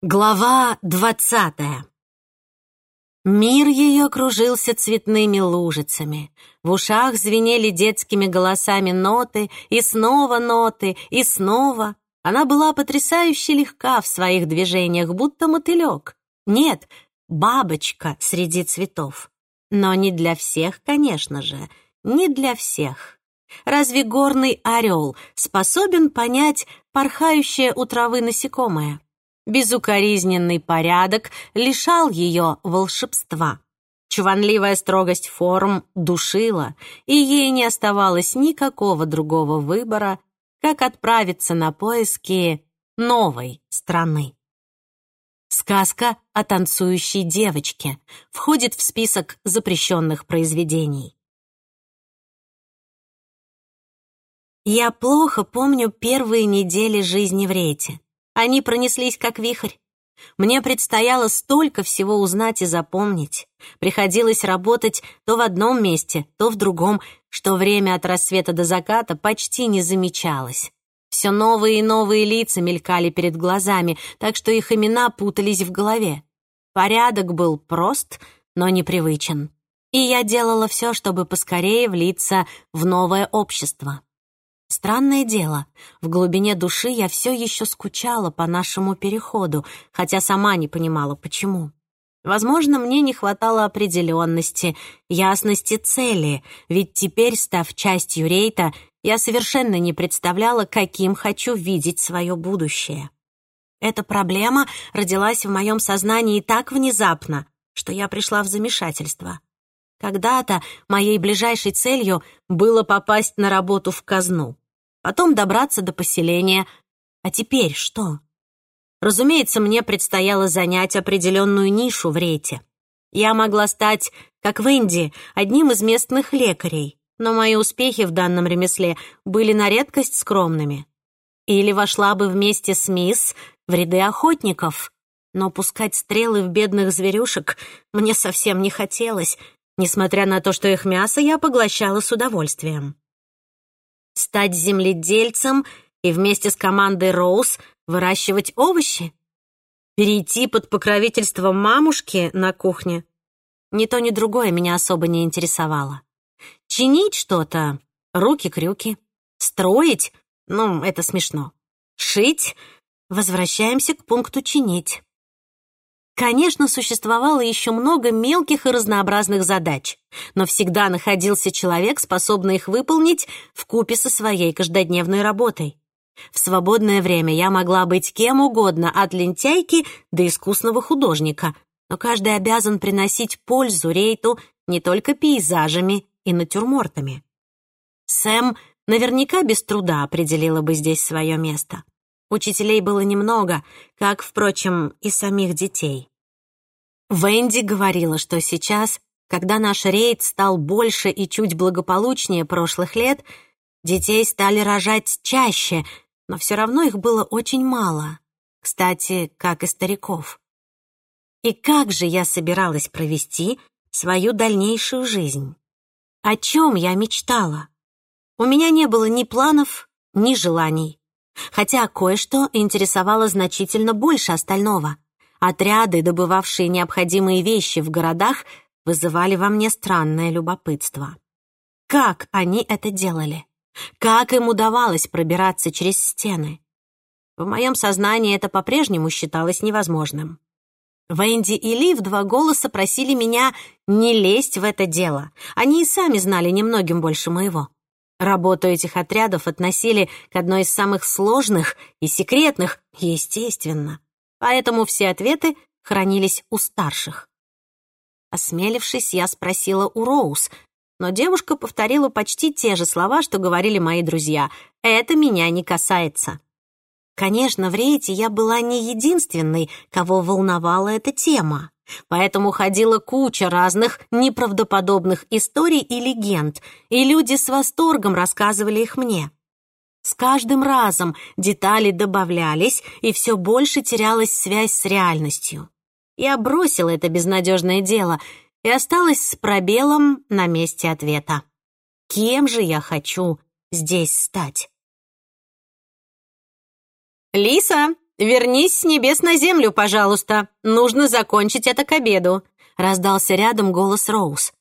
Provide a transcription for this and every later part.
Глава двадцатая Мир ее кружился цветными лужицами. В ушах звенели детскими голосами ноты, и снова ноты, и снова. Она была потрясающе легка в своих движениях, будто мотылек. Нет, бабочка среди цветов. Но не для всех, конечно же, не для всех. Разве горный орел способен понять порхающее у травы насекомое? Безукоризненный порядок лишал ее волшебства. Чванливая строгость форм душила, и ей не оставалось никакого другого выбора, как отправиться на поиски новой страны. Сказка о танцующей девочке входит в список запрещенных произведений. Я плохо помню первые недели жизни в Рейте. Они пронеслись как вихрь. Мне предстояло столько всего узнать и запомнить. Приходилось работать то в одном месте, то в другом, что время от рассвета до заката почти не замечалось. Все новые и новые лица мелькали перед глазами, так что их имена путались в голове. Порядок был прост, но непривычен. И я делала все, чтобы поскорее влиться в новое общество. Странное дело, в глубине души я все еще скучала по нашему переходу, хотя сама не понимала, почему. Возможно, мне не хватало определенности, ясности цели, ведь теперь, став частью рейта, я совершенно не представляла, каким хочу видеть свое будущее. Эта проблема родилась в моем сознании так внезапно, что я пришла в замешательство. Когда-то моей ближайшей целью было попасть на работу в казну, потом добраться до поселения. А теперь что? Разумеется, мне предстояло занять определенную нишу в рейте. Я могла стать, как Венди, одним из местных лекарей, но мои успехи в данном ремесле были на редкость скромными. Или вошла бы вместе с мисс в ряды охотников, но пускать стрелы в бедных зверюшек мне совсем не хотелось, несмотря на то, что их мясо я поглощала с удовольствием. Стать земледельцем и вместе с командой Роуз выращивать овощи? Перейти под покровительство мамушки на кухне? Ни то, ни другое меня особо не интересовало. Чинить что-то — руки-крюки. Строить — ну, это смешно. Шить — возвращаемся к пункту «чинить». Конечно, существовало еще много мелких и разнообразных задач, но всегда находился человек, способный их выполнить в купе со своей каждодневной работой. В свободное время я могла быть кем угодно, от лентяйки до искусного художника, но каждый обязан приносить пользу рейту не только пейзажами и натюрмортами. Сэм наверняка без труда определила бы здесь свое место. Учителей было немного, как, впрочем, и самих детей. Венди говорила, что сейчас, когда наш рейд стал больше и чуть благополучнее прошлых лет, детей стали рожать чаще, но все равно их было очень мало. Кстати, как и стариков. И как же я собиралась провести свою дальнейшую жизнь? О чем я мечтала? У меня не было ни планов, ни желаний хотя кое-что интересовало значительно больше остального. Отряды, добывавшие необходимые вещи в городах, вызывали во мне странное любопытство. Как они это делали? Как им удавалось пробираться через стены? В моем сознании это по-прежнему считалось невозможным. Венди и Ли в два голоса просили меня не лезть в это дело. Они и сами знали немногим больше моего. Работу этих отрядов относили к одной из самых сложных и секретных, естественно. Поэтому все ответы хранились у старших. Осмелившись, я спросила у Роуз, но девушка повторила почти те же слова, что говорили мои друзья. «Это меня не касается». Конечно, в рейте я была не единственной, кого волновала эта тема. Поэтому ходила куча разных неправдоподобных историй и легенд, и люди с восторгом рассказывали их мне. С каждым разом детали добавлялись, и все больше терялась связь с реальностью. Я бросила это безнадежное дело и осталась с пробелом на месте ответа. Кем же я хочу здесь стать? «Лиса, вернись с небес на землю, пожалуйста. Нужно закончить это к обеду», — раздался рядом голос Роуз.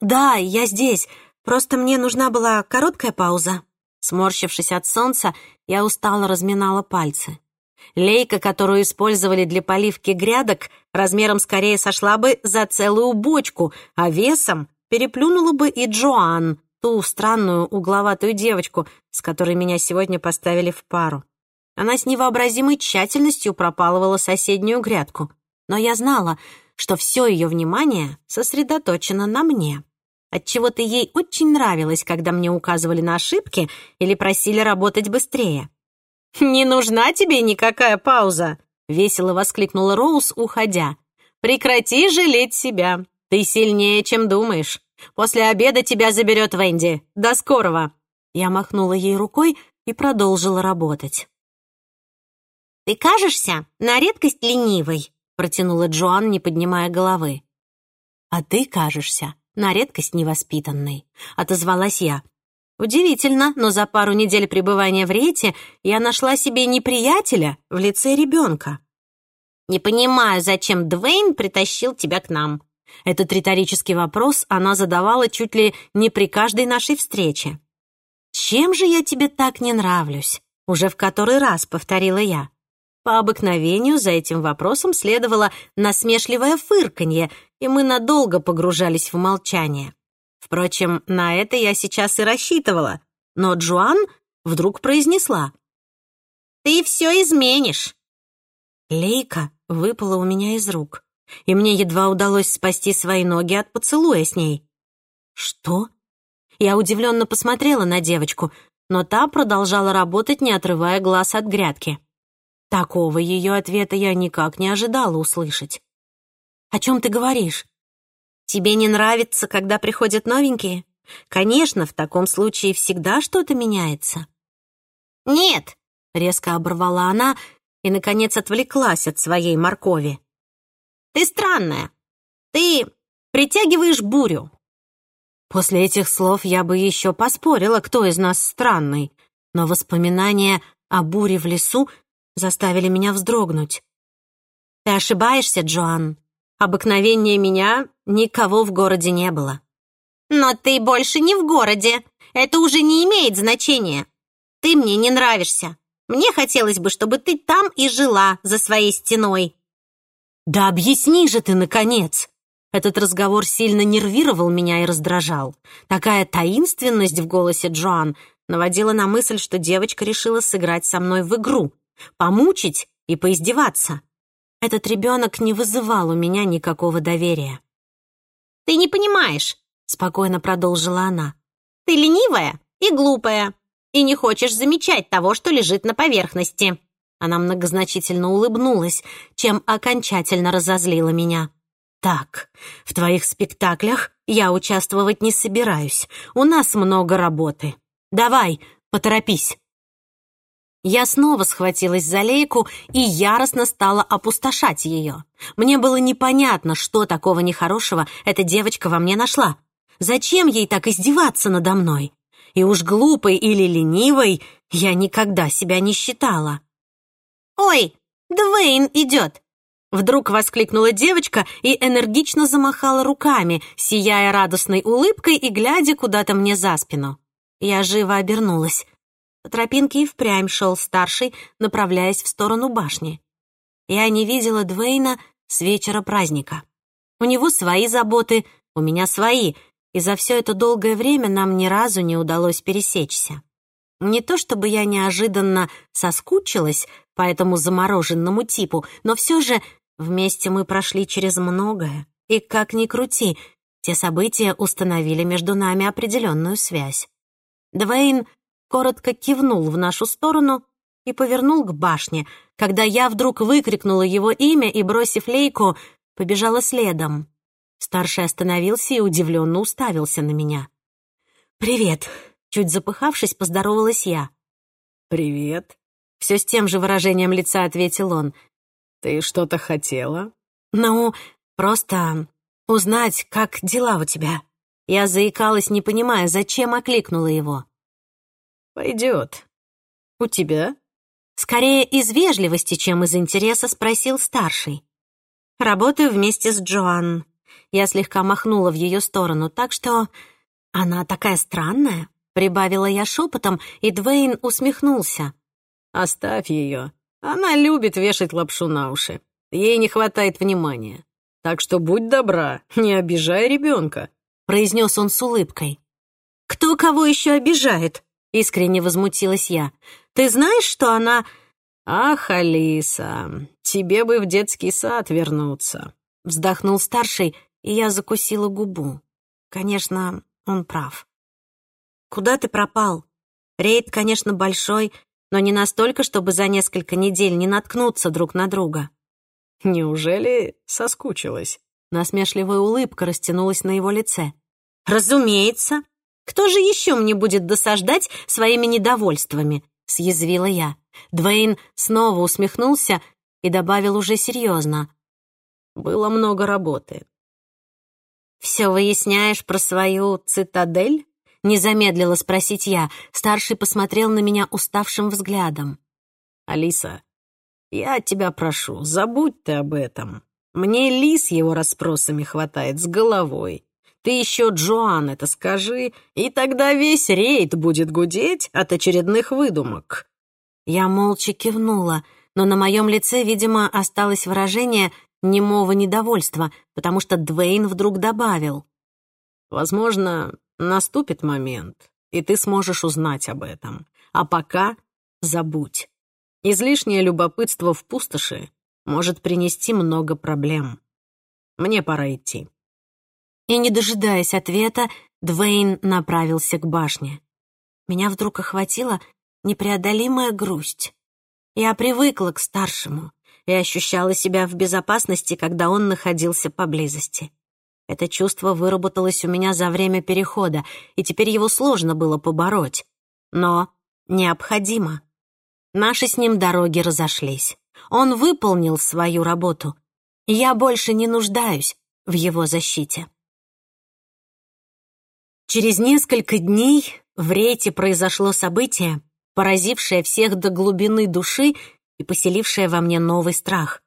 «Да, я здесь. Просто мне нужна была короткая пауза». Сморщившись от солнца, я устало разминала пальцы. Лейка, которую использовали для поливки грядок, размером скорее сошла бы за целую бочку, а весом переплюнула бы и Джоан, ту странную угловатую девочку, с которой меня сегодня поставили в пару. Она с невообразимой тщательностью пропалывала соседнюю грядку, но я знала, что все ее внимание сосредоточено на мне. Отчего-то ей очень нравилось, когда мне указывали на ошибки или просили работать быстрее. «Не нужна тебе никакая пауза!» — весело воскликнула Роуз, уходя. «Прекрати жалеть себя. Ты сильнее, чем думаешь. После обеда тебя заберет Венди. До скорого!» Я махнула ей рукой и продолжила работать. «Ты кажешься на редкость ленивой», — протянула Джоан, не поднимая головы. «А ты кажешься на редкость невоспитанной», — отозвалась я. Удивительно, но за пару недель пребывания в Рейте я нашла себе неприятеля в лице ребенка. «Не понимаю, зачем Двейн притащил тебя к нам?» Этот риторический вопрос она задавала чуть ли не при каждой нашей встрече. «Чем же я тебе так не нравлюсь?» Уже в который раз повторила я. По обыкновению за этим вопросом следовало насмешливое фырканье, и мы надолго погружались в молчание. Впрочем, на это я сейчас и рассчитывала. Но Джоан вдруг произнесла. «Ты все изменишь!» Лейка выпала у меня из рук, и мне едва удалось спасти свои ноги от поцелуя с ней. «Что?» Я удивленно посмотрела на девочку, но та продолжала работать, не отрывая глаз от грядки. Такого ее ответа я никак не ожидала услышать. «О чем ты говоришь?» Тебе не нравится, когда приходят новенькие? Конечно, в таком случае всегда что-то меняется. Нет, резко оборвала она и, наконец, отвлеклась от своей моркови. Ты странная. Ты притягиваешь бурю. После этих слов я бы еще поспорила, кто из нас странный, но воспоминания о буре в лесу заставили меня вздрогнуть. Ты ошибаешься, Джоан. Обыкновение меня никого в городе не было. «Но ты больше не в городе. Это уже не имеет значения. Ты мне не нравишься. Мне хотелось бы, чтобы ты там и жила за своей стеной». «Да объясни же ты, наконец!» Этот разговор сильно нервировал меня и раздражал. Такая таинственность в голосе Джоан наводила на мысль, что девочка решила сыграть со мной в игру, помучить и поиздеваться. Этот ребенок не вызывал у меня никакого доверия. «Ты не понимаешь», — спокойно продолжила она. «Ты ленивая и глупая, и не хочешь замечать того, что лежит на поверхности». Она многозначительно улыбнулась, чем окончательно разозлила меня. «Так, в твоих спектаклях я участвовать не собираюсь. У нас много работы. Давай, поторопись». Я снова схватилась за лейку и яростно стала опустошать ее. Мне было непонятно, что такого нехорошего эта девочка во мне нашла. Зачем ей так издеваться надо мной? И уж глупой или ленивой я никогда себя не считала. «Ой, Двейн идет!» Вдруг воскликнула девочка и энергично замахала руками, сияя радостной улыбкой и глядя куда-то мне за спину. Я живо обернулась. По тропинке и впрямь шел старший, направляясь в сторону башни. Я не видела Двейна с вечера праздника. У него свои заботы, у меня свои, и за все это долгое время нам ни разу не удалось пересечься. Не то чтобы я неожиданно соскучилась по этому замороженному типу, но все же вместе мы прошли через многое, и как ни крути, те события установили между нами определенную связь. Двейн коротко кивнул в нашу сторону и повернул к башне, когда я вдруг выкрикнула его имя и, бросив лейку, побежала следом. Старший остановился и удивленно уставился на меня. «Привет!» — чуть запыхавшись, поздоровалась я. «Привет!» — все с тем же выражением лица ответил он. «Ты что-то хотела?» «Ну, просто узнать, как дела у тебя». Я заикалась, не понимая, зачем окликнула его. Пойдет. У тебя? Скорее из вежливости, чем из интереса, спросил старший. «Работаю вместе с Джоан». Я слегка махнула в ее сторону, так что... «Она такая странная», — прибавила я шепотом, и Двейн усмехнулся. «Оставь ее. Она любит вешать лапшу на уши. Ей не хватает внимания. Так что будь добра, не обижай ребенка», — произнес он с улыбкой. «Кто кого еще обижает?» — искренне возмутилась я. «Ты знаешь, что она...» «Ах, Алиса, тебе бы в детский сад вернуться», — вздохнул старший, и я закусила губу. Конечно, он прав. «Куда ты пропал? Рейд, конечно, большой, но не настолько, чтобы за несколько недель не наткнуться друг на друга». «Неужели соскучилась?» Насмешливая улыбка растянулась на его лице. «Разумеется. Кто же еще мне будет досаждать своими недовольствами?» — съязвила я. Двейн снова усмехнулся и добавил уже серьезно. «Было много работы. «Все выясняешь про свою цитадель?» — не замедлила спросить я. Старший посмотрел на меня уставшим взглядом. «Алиса, я тебя прошу, забудь ты об этом. Мне Лис его расспросами хватает с головой. Ты еще Джоан это скажи, и тогда весь рейд будет гудеть от очередных выдумок». Я молча кивнула, но на моем лице, видимо, осталось выражение — немого недовольства, потому что Двейн вдруг добавил. «Возможно, наступит момент, и ты сможешь узнать об этом. А пока забудь. Излишнее любопытство в пустоши может принести много проблем. Мне пора идти». И, не дожидаясь ответа, Двейн направился к башне. Меня вдруг охватила непреодолимая грусть. Я привыкла к старшему, и ощущала себя в безопасности, когда он находился поблизости. Это чувство выработалось у меня за время перехода, и теперь его сложно было побороть. Но необходимо. Наши с ним дороги разошлись. Он выполнил свою работу, я больше не нуждаюсь в его защите. Через несколько дней в Рейте произошло событие, поразившее всех до глубины души и поселившая во мне новый страх.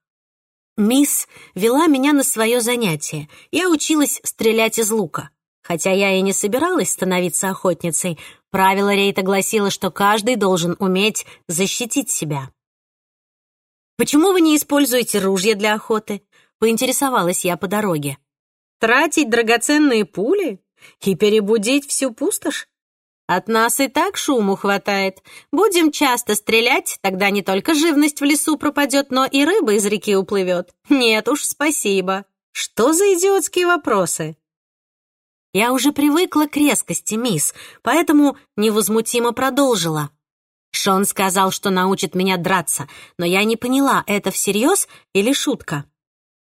Мисс вела меня на свое занятие. Я училась стрелять из лука. Хотя я и не собиралась становиться охотницей, правило рейта гласило, что каждый должен уметь защитить себя. «Почему вы не используете ружья для охоты?» — поинтересовалась я по дороге. «Тратить драгоценные пули и перебудить всю пустошь? От нас и так шуму хватает. Будем часто стрелять, тогда не только живность в лесу пропадет, но и рыба из реки уплывет. Нет уж, спасибо. Что за идиотские вопросы? Я уже привыкла к резкости, мисс, поэтому невозмутимо продолжила. Шон сказал, что научит меня драться, но я не поняла, это всерьез или шутка.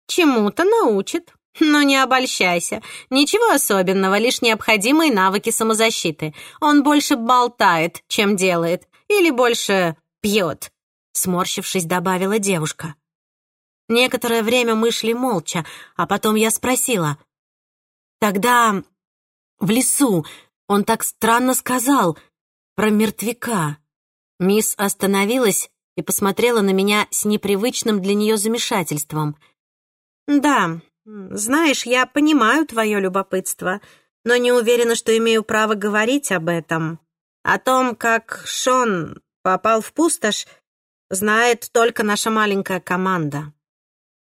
Чему-то научит, но не обольщайся. Ничего особенного, лишь необходимые навыки самозащиты. Он больше болтает, чем делает. Или больше пьет. Сморщившись, добавила девушка. Некоторое время мы шли молча, а потом я спросила. Тогда в лесу он так странно сказал про мертвяка. Мисс остановилась и посмотрела на меня с непривычным для нее замешательством. «Да, «Знаешь, я понимаю твое любопытство, но не уверена, что имею право говорить об этом. О том, как Шон попал в пустошь, знает только наша маленькая команда».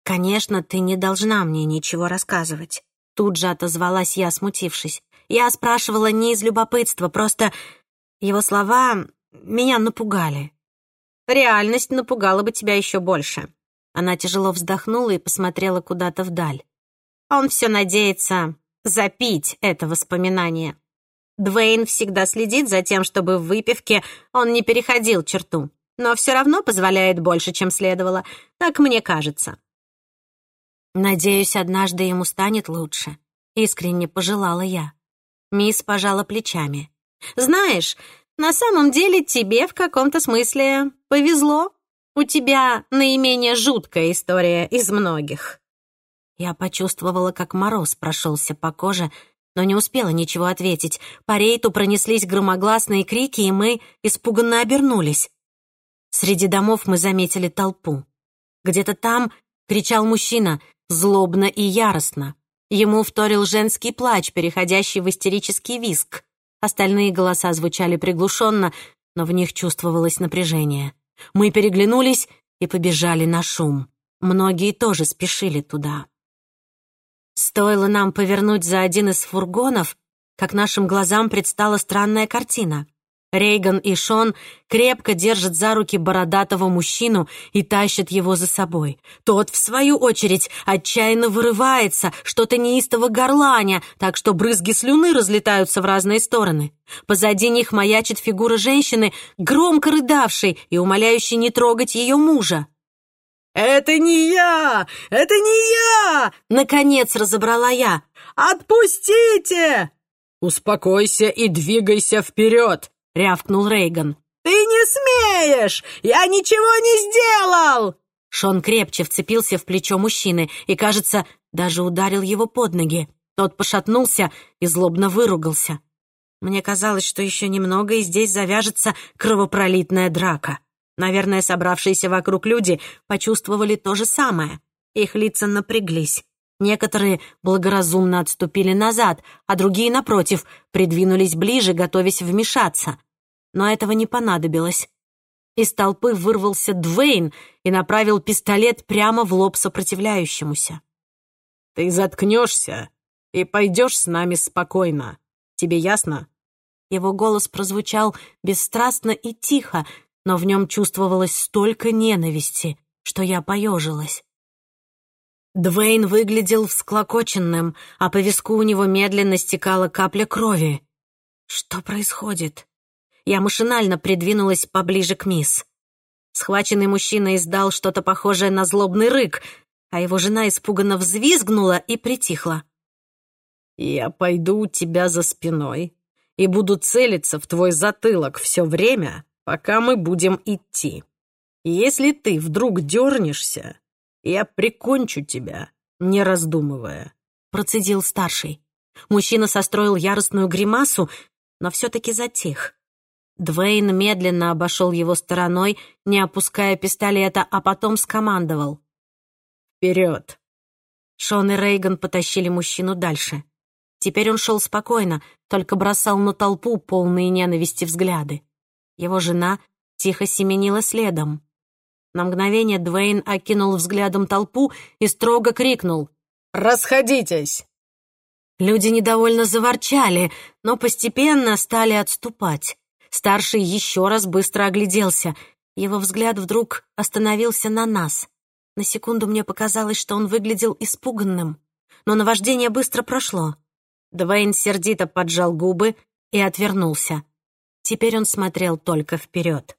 «Конечно, ты не должна мне ничего рассказывать», — тут же отозвалась я, смутившись. Я спрашивала не из любопытства, просто его слова меня напугали. «Реальность напугала бы тебя еще больше», она тяжело вздохнула и посмотрела куда-то вдаль. Он все надеется запить это воспоминание. Двейн всегда следит за тем, чтобы в выпивке он не переходил черту, но все равно позволяет больше, чем следовало, так мне кажется. Надеюсь, однажды ему станет лучше. Искренне пожелала я. Мисс пожала плечами. Знаешь, на самом деле тебе в каком-то смысле повезло. У тебя наименее жуткая история из многих». Я почувствовала, как мороз прошелся по коже, но не успела ничего ответить. По рейту пронеслись громогласные крики, и мы испуганно обернулись. Среди домов мы заметили толпу. Где-то там кричал мужчина, злобно и яростно. Ему вторил женский плач, переходящий в истерический виск. Остальные голоса звучали приглушенно, но в них чувствовалось напряжение. Мы переглянулись и побежали на шум. Многие тоже спешили туда. Стоило нам повернуть за один из фургонов, как нашим глазам предстала странная картина. Рейган и Шон крепко держат за руки бородатого мужчину и тащат его за собой. Тот, в свою очередь, отчаянно вырывается, что-то неистово горланя, так что брызги слюны разлетаются в разные стороны. Позади них маячит фигура женщины, громко рыдавшей и умоляющей не трогать ее мужа. «Это не я! Это не я!» Наконец разобрала я. «Отпустите!» «Успокойся и двигайся вперед!» — рявкнул Рейган. «Ты не смеешь! Я ничего не сделал!» Шон крепче вцепился в плечо мужчины и, кажется, даже ударил его под ноги. Тот пошатнулся и злобно выругался. Мне казалось, что еще немного, и здесь завяжется кровопролитная драка. Наверное, собравшиеся вокруг люди почувствовали то же самое. Их лица напряглись. Некоторые благоразумно отступили назад, а другие, напротив, придвинулись ближе, готовясь вмешаться. Но этого не понадобилось. Из толпы вырвался Двейн и направил пистолет прямо в лоб сопротивляющемуся. «Ты заткнешься и пойдешь с нами спокойно. Тебе ясно?» Его голос прозвучал бесстрастно и тихо, но в нем чувствовалось столько ненависти, что я поежилась. Двейн выглядел всклокоченным, а по виску у него медленно стекала капля крови. Что происходит? Я машинально придвинулась поближе к мисс. Схваченный мужчина издал что-то похожее на злобный рык, а его жена испуганно взвизгнула и притихла. «Я пойду у тебя за спиной и буду целиться в твой затылок все время, пока мы будем идти. Если ты вдруг дернешься, я прикончу тебя, не раздумывая», — процедил старший. Мужчина состроил яростную гримасу, но все-таки затих. Двейн медленно обошел его стороной, не опуская пистолета, а потом скомандовал. «Вперед!» Шон и Рейган потащили мужчину дальше. Теперь он шел спокойно, только бросал на толпу полные ненависти взгляды. Его жена тихо семенила следом. На мгновение Двейн окинул взглядом толпу и строго крикнул «Расходитесь!». Люди недовольно заворчали, но постепенно стали отступать. Старший еще раз быстро огляделся. Его взгляд вдруг остановился на нас. На секунду мне показалось, что он выглядел испуганным. Но наваждение быстро прошло. Двейн сердито поджал губы и отвернулся. Теперь он смотрел только вперед.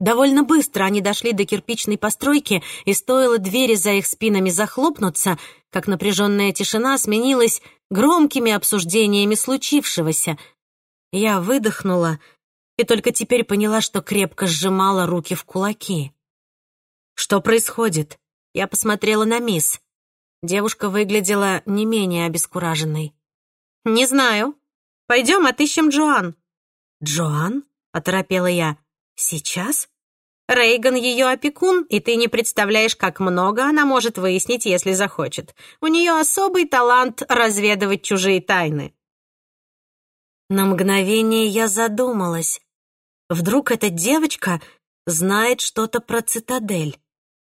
Довольно быстро они дошли до кирпичной постройки, и стоило двери за их спинами захлопнуться, как напряженная тишина сменилась громкими обсуждениями случившегося. Я выдохнула и только теперь поняла, что крепко сжимала руки в кулаки. «Что происходит?» Я посмотрела на мисс. Девушка выглядела не менее обескураженной. «Не знаю. Пойдем отыщем Джоан». «Джоан?» — оторопела я. «Сейчас?» Рейган ее опекун, и ты не представляешь, как много она может выяснить, если захочет. У нее особый талант разведывать чужие тайны. На мгновение я задумалась. Вдруг эта девочка знает что-то про цитадель.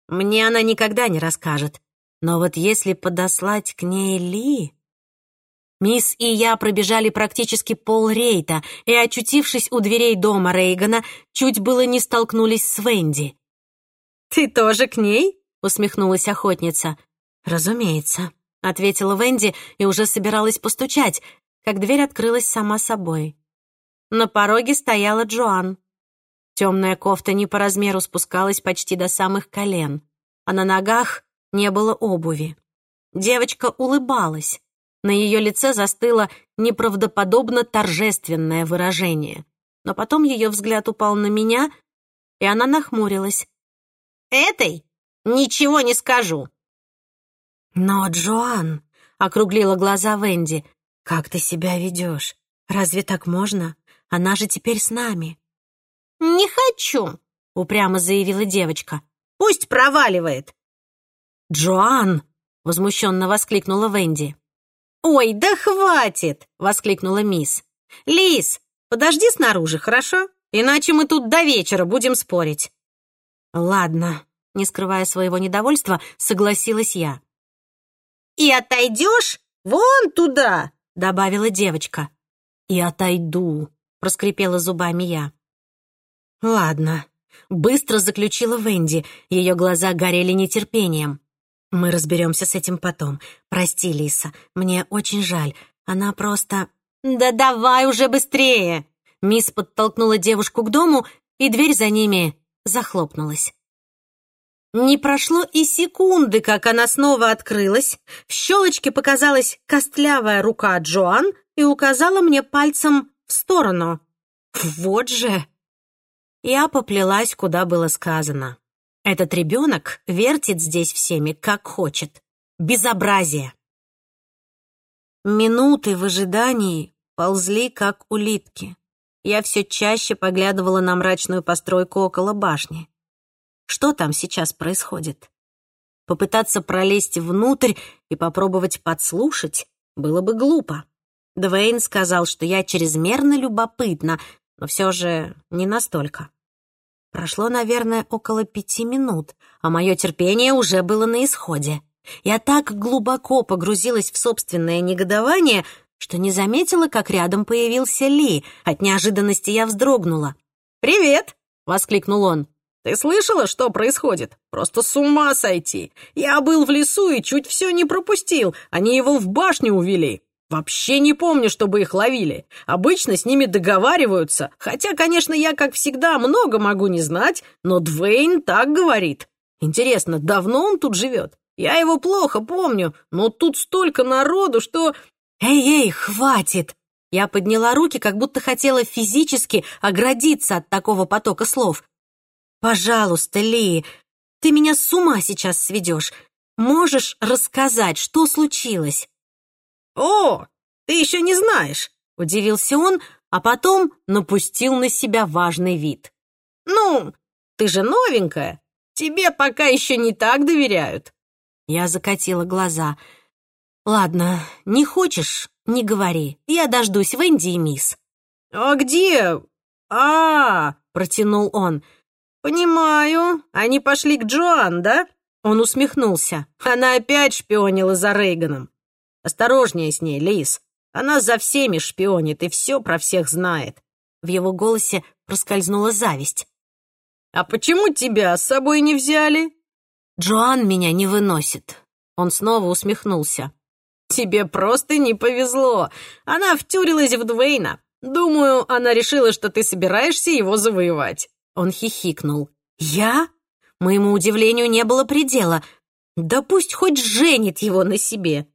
Мне она никогда не расскажет. Но вот если подослать к ней Ли... Мисс и я пробежали практически пол рейта и, очутившись у дверей дома Рейгана, чуть было не столкнулись с Венди. «Ты тоже к ней?» — усмехнулась охотница. «Разумеется», — ответила Венди и уже собиралась постучать, как дверь открылась сама собой. На пороге стояла Джоан. Темная кофта не по размеру спускалась почти до самых колен, а на ногах не было обуви. Девочка улыбалась. На ее лице застыло неправдоподобно торжественное выражение. Но потом ее взгляд упал на меня, и она нахмурилась. «Этой ничего не скажу». «Но, Джоан», — округлила глаза Венди, — «как ты себя ведешь? Разве так можно? Она же теперь с нами». «Не хочу», — упрямо заявила девочка. «Пусть проваливает!» «Джоан!» — возмущенно воскликнула Венди. «Ой, да хватит!» — воскликнула мисс. «Лис, подожди снаружи, хорошо? Иначе мы тут до вечера будем спорить». «Ладно», — не скрывая своего недовольства, согласилась я. «И отойдешь вон туда!» — добавила девочка. «И отойду», — проскрипела зубами я. «Ладно», — быстро заключила Венди. Ее глаза горели нетерпением. «Мы разберемся с этим потом. Прости, Лиса, мне очень жаль. Она просто...» «Да давай уже быстрее!» Мисс подтолкнула девушку к дому, и дверь за ними захлопнулась. Не прошло и секунды, как она снова открылась. В щелочке показалась костлявая рука Джоан и указала мне пальцем в сторону. Вот же! Я поплелась, куда было сказано. Этот ребенок вертит здесь всеми, как хочет. Безобразие! Минуты в ожидании ползли, как улитки. Я все чаще поглядывала на мрачную постройку около башни. Что там сейчас происходит? Попытаться пролезть внутрь и попробовать подслушать было бы глупо. Двейн сказал, что я чрезмерно любопытна, но все же не настолько. Прошло, наверное, около пяти минут, а мое терпение уже было на исходе. Я так глубоко погрузилась в собственное негодование, что не заметила, как рядом появился Ли. От неожиданности я вздрогнула. «Привет!» — воскликнул он. Ты слышала, что происходит? Просто с ума сойти. Я был в лесу и чуть все не пропустил. Они его в башню увели. Вообще не помню, чтобы их ловили. Обычно с ними договариваются. Хотя, конечно, я, как всегда, много могу не знать, но Двейн так говорит. Интересно, давно он тут живет? Я его плохо помню, но тут столько народу, что... Эй-эй, хватит! Я подняла руки, как будто хотела физически оградиться от такого потока слов. «Пожалуйста, Ли, ты меня с ума сейчас сведешь. Можешь рассказать, что случилось?» «О, ты еще не знаешь!» — удивился он, а потом напустил на себя важный вид. «Ну, ты же новенькая, тебе пока еще не так доверяют». Я закатила глаза. «Ладно, не хочешь, не говори. Я дождусь Венди и мисс». «А где? А, протянул он. «Понимаю. Они пошли к Джоан, да?» Он усмехнулся. Она опять шпионила за Рейганом. «Осторожнее с ней, Лис. Она за всеми шпионит и все про всех знает». В его голосе проскользнула зависть. «А почему тебя с собой не взяли?» «Джоан меня не выносит». Он снова усмехнулся. «Тебе просто не повезло. Она втюрилась в Двейна. Думаю, она решила, что ты собираешься его завоевать». Он хихикнул. «Я?» Моему удивлению не было предела. «Да пусть хоть женит его на себе!»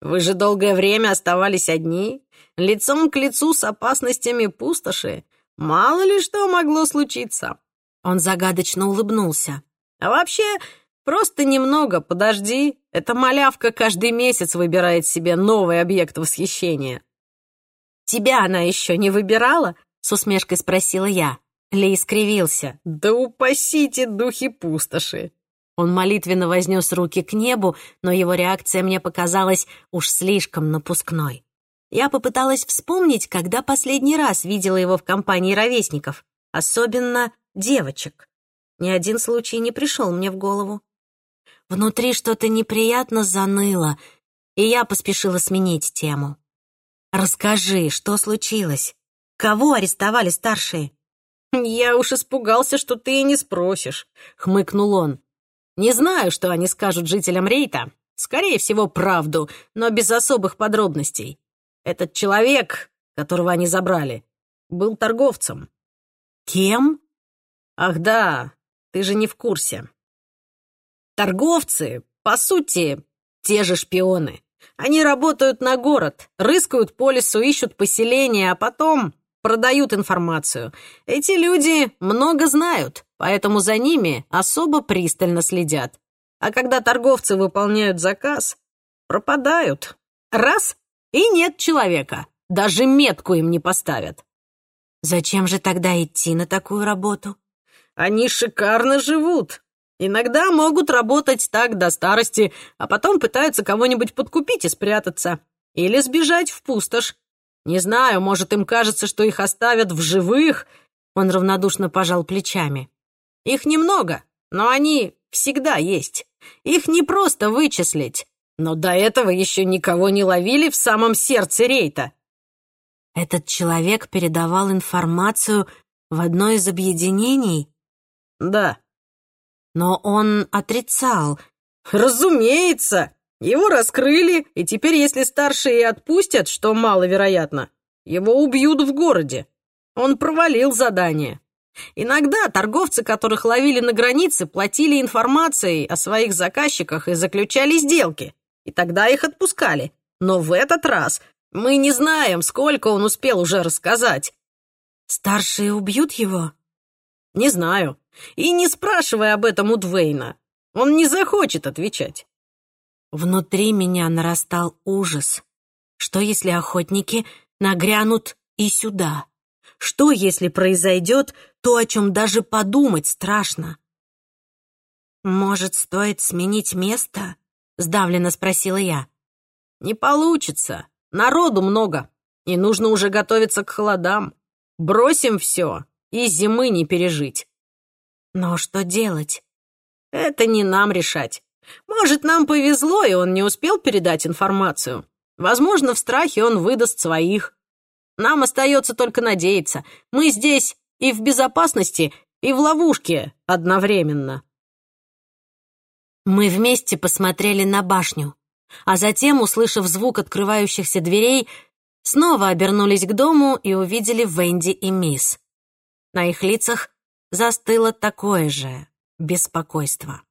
«Вы же долгое время оставались одни, лицом к лицу с опасностями пустоши. Мало ли что могло случиться!» Он загадочно улыбнулся. «А вообще, просто немного подожди. Эта малявка каждый месяц выбирает себе новый объект восхищения». «Тебя она еще не выбирала?» — с усмешкой спросила я. Ли скривился. «Да упасите духи пустоши!» Он молитвенно вознес руки к небу, но его реакция мне показалась уж слишком напускной. Я попыталась вспомнить, когда последний раз видела его в компании ровесников, особенно девочек. Ни один случай не пришел мне в голову. Внутри что-то неприятно заныло, и я поспешила сменить тему. «Расскажи, что случилось? Кого арестовали старшие?» «Я уж испугался, что ты и не спросишь», — хмыкнул он. «Не знаю, что они скажут жителям Рейта. Скорее всего, правду, но без особых подробностей. Этот человек, которого они забрали, был торговцем». «Кем?» «Ах да, ты же не в курсе. Торговцы, по сути, те же шпионы. Они работают на город, рыскают по лесу, ищут поселения, а потом продают информацию. Эти люди много знают, поэтому за ними особо пристально следят. А когда торговцы выполняют заказ, пропадают. Раз — и нет человека. Даже метку им не поставят. Зачем же тогда идти на такую работу? они шикарно живут. Иногда могут работать так до старости, а потом пытаются кого-нибудь подкупить и спрятаться. Или сбежать в пустошь. Не знаю, может, им кажется, что их оставят в живых. Он равнодушно пожал плечами. Их немного, но они всегда есть. Их не просто вычислить. Но до этого еще никого не ловили в самом сердце рейта. Этот человек передавал информацию в одно из объединений? Да. Но он отрицал. Разумеется. Его раскрыли, и теперь, если старшие отпустят, что маловероятно, его убьют в городе. Он провалил задание. Иногда торговцы, которых ловили на границе, платили информацией о своих заказчиках и заключали сделки, и тогда их отпускали. Но в этот раз мы не знаем, сколько он успел уже рассказать. Старшие убьют его? Не знаю. И не спрашивай об этом у Двейна. Он не захочет отвечать. Внутри меня нарастал ужас. Что, если охотники нагрянут и сюда? Что, если произойдет то, о чем даже подумать страшно? «Может, стоит сменить место?» — сдавленно спросила я. «Не получится. Народу много, и нужно уже готовиться к холодам. Бросим все, и зимы не пережить». «Но что делать?» «Это не нам решать. Может, нам повезло, и он не успел передать информацию. Возможно, в страхе он выдаст своих. Нам остается только надеяться. Мы здесь и в безопасности, и в ловушке одновременно. Мы вместе посмотрели на башню, а затем, услышав звук открывающихся дверей, снова обернулись к дому и увидели Венди и Мисс. На их лицах застыло такое же беспокойство.